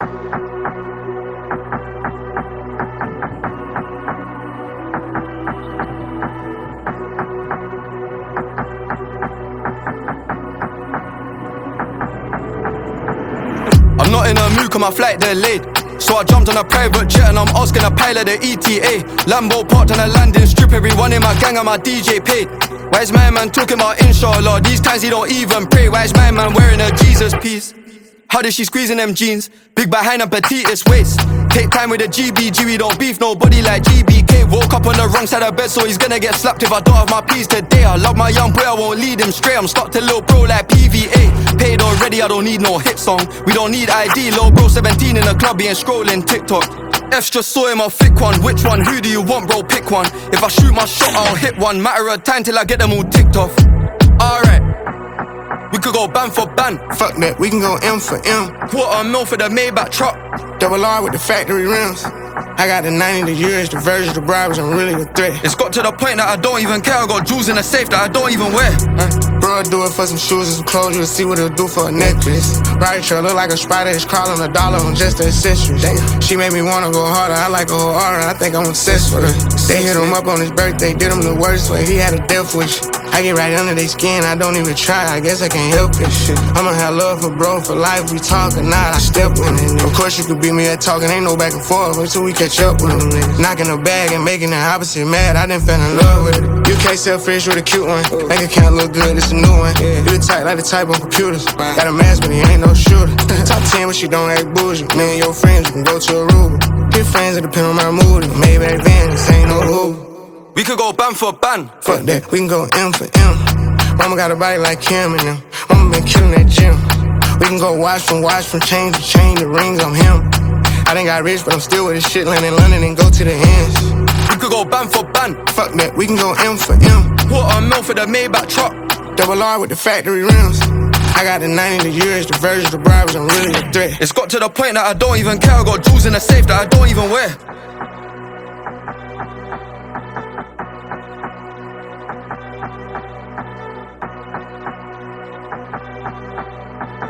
I'm not in a mood, cause my flight delayed. So I jumped on a private jet and I'm asking a pilot the ETA. Lambo parked on a landing strip, everyone in my gang and my DJ paid. Why is my man talking about inshallah? These times he don't even pray. Why is my man wearing a Jesus piece? How did she squeeze in them jeans? Big behind and petitest waist. Take time with the GBG, we don't beef nobody like GBK. Woke up on the wrong side of bed, so he's gonna get slapped if I don't have my peace today. I love my young boy, I won't lead him straight. I'm stuck to little bro like PVA. Paid already, I don't need no hit song. We don't need ID, little bro 17 in the club, being scrolling TikTok. F's just saw him, I'll thick one. Which one? Who do you want, bro? Pick one. If I shoot my shot, I'll hit one. Matter of time till I get them all ticked off. Alright. We could go ban for ban. Fuck that, we can go M for M. Quarter mil for the Maybach truck. Double R with the factory rims. I got the 90, the years, the versions, the bribes, I'm really a threat. It's got to the point that I don't even care. I got jewels in the safe that I don't even wear. Uh, bro, I do it for some shoes and some clothes, you'll see what it'll do for a necklace. Right, sure, look like a spider, is crawling a dollar on just the accessories. Damn. She made me wanna go harder, I like a whole aura, I think I'm obsessed with her. They hit him up on his birthday, did him the worst way, he had a death wish. I get right under their skin, I don't even try, I guess I can't help it. Shit. I'ma have love for bro for life, we talk or not, I step in it. Of course you could beat me at talking, ain't no back and forth until we catch up with them niggas. Knocking the bag and making the opposite mad, I done fell in love with it. You can't sell fish with a cute one, make account look good, it's a new one. You the type like the type on computers, got a mask but he ain't no shooter. Top 10 but she don't act bougie, me and your friends, you can go to Aruba. Good friends, it depend on my mood, maybe advantage, could go ban for ban. Fuck that, we can go M for M. Mama got a body like Kim and them. Mama been killing that gym. We can go watch from watch from chain to chain, the rings, I'm him. I done got rich, but I'm still with this shit, land in London and go to the ends. We could go ban for ban. Fuck that, we can go M for M. Quarter mil for the Maybach truck. Double R with the factory rims. I got the 90, the years, the versions, the bribes, I'm really a threat. It's got to the point that I don't even care. I got jewels in the safe that I don't even wear. Thank you.